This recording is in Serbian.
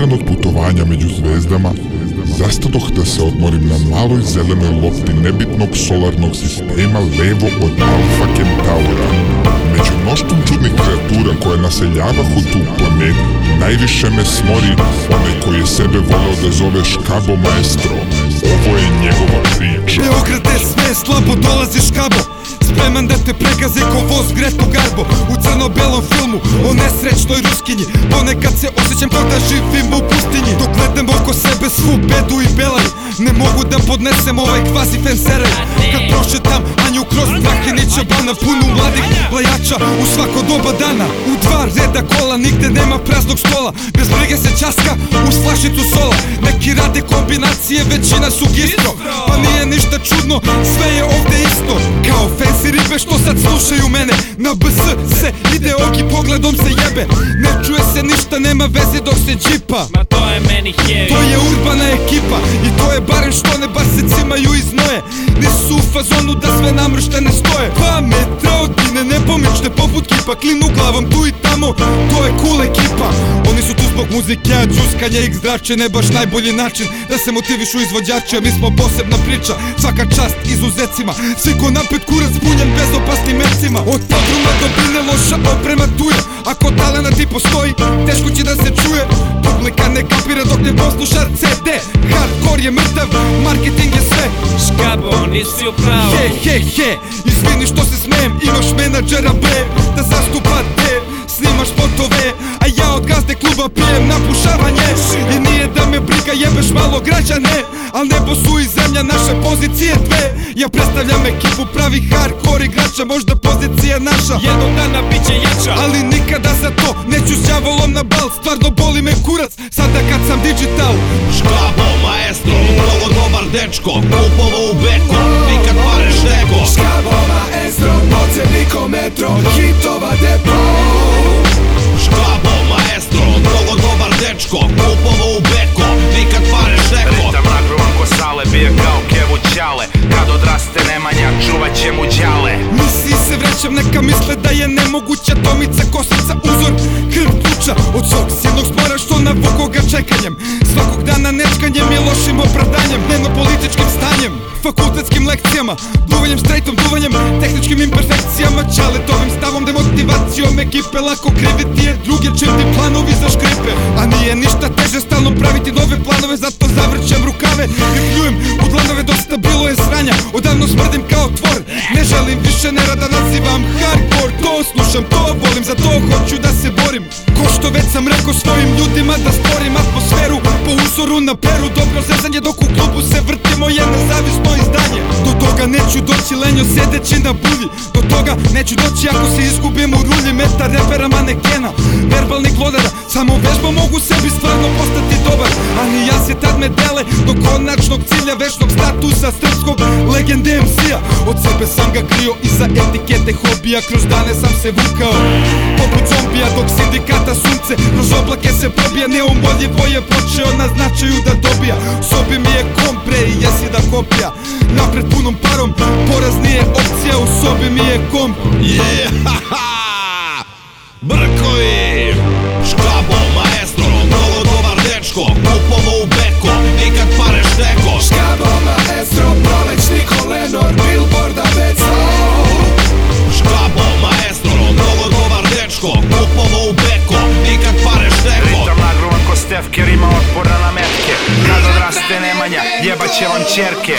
otvorenog putovanja među zvezdama, zastadoh da se odmorim na maloj zelenoj lopti nebitnog solarnog sistema levo od Alfa Kentaura. Među mnoštvom čudnih kreatura koje naseljavahu tu planetu, najviše me smori onaj koji je sebe voleo da zove Škabo Maestro. Ovo je njegova priča. Beograde sve slabo dolazi Škabo Spreman da te pregaze ko voz Gretu Garbo U crno-belom filmu o nesrećnoj ruskinji. Ponekad se osjećam kao da živim u pustinji. Dok gledam oko sebe svu bedu i belaj Ne mogu da podnesem ovaj kvazi fenseraj Kad prošetam Anju kroz Vlahinića bana Punu mladih lajača u svako doba dana U dva reda kola nigde nema praznog stola. Bez brige se časka uz flašicu sola. Neki rade kombinacije, većina su gistro. Pa nije ništa čudno, sve je ovde isto. Kao fancy ribe što sad slušaju mene. Na BS se ide ogi pogledom se jebe. Ne čuje se ništa, nema veze dok se džipa. Ma to je meni heavy. To je urbana ekipa i to je barem što ne bar se cimaju iz noje Nisu u fazonu da sve namrštene stoje. Metra od mine nepomične poput kipa Klinu glavom tu i tamo, to je cool ekipa. Oni su tu zbog muzike, a džuskanje ih zrače Ne baš najbolji način da se motivišu izvođači A mi smo posebna priča, svaka čast izuzecima. Svi ko napet kurac punjen bezopasnim mecima Od podruma do bine loša oprema tu je Ako talenat i postoji, teško će da se čuje. Publika ne kapira dok ne posluša CD Hardcore je mrtav, marketing je sve. Škabo, nisi u pravu. He he he, izvini što se smijem Imaš menadžera B, da zastupa te Snimaš spotove, a ja od gazde kluba pijem napušavanje I nije da me briga jebeš malo građane Al nebo su i zemlja naše pozicije dve. Ja predstavljam ekipu pravi hardcore igrača Možda pozicija naša. Jednog dana bit će jača. Ali nikada za to neću s đavolom na bal. Stvarno boli me kurac, sada kad sam digital. Škabo, maestro, mnogo dobar dečko Kupovo u beko, nikad pareš neko Škabo maestro, nemoguća Tomica, kosica, uzor, krv pluća Od svog silnog spora što navuko ga čekanjem. Svakog dana nečkanjem i lošim opravdanjem Dnevno političkim stanjem Fakultetskim lekcijama Duvanjem, straightom duvanjem Tehničkim imperfekcijama Čaletovim stavom, demotivacijom Ekipe lako kriviti je druge Čim ti više nerada nazivam hardcore To slušam, to volim, za to hoću da se borim. Ko što već sam rekao svojim ljudima da stvorim atmosferu Po uzoru na peru, dobro zezanje dok u klubu se vrtimo je nezavisno izdanje neću doći lenjo sedeći na bulji. Do toga neću doći ako se izgubim u rulji. Meta repera manekena, verbalnih glodara Samo vežbom mogu sebi stvarno postati dobar. A ni ja se tad me dele do konačnog cilja Večnog statusa srpskog legende MC-a Od sebe sam ga krio iza etikete hobija Kroz dane sam se vukao. Poput sindikata sunce kroz oblake se probija Neumoljivo je počeo na značaju da dobija. U sobi mi je kompre i jesi da kopija. Napred punom parom, poraz nije opcija U sobi mi je komp Yeah, ha, ha. Brkovi Škabo, Na metke. Kad odraste Nemanja, jebat će vam čerke